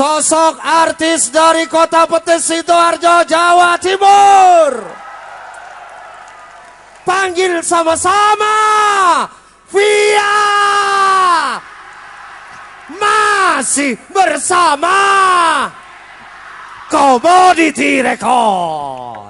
Sosok artis dari kota Petis Sidoarjo, Jawa Timur. Panggil sama-sama. Via. Masih bersama. Komoditi Record.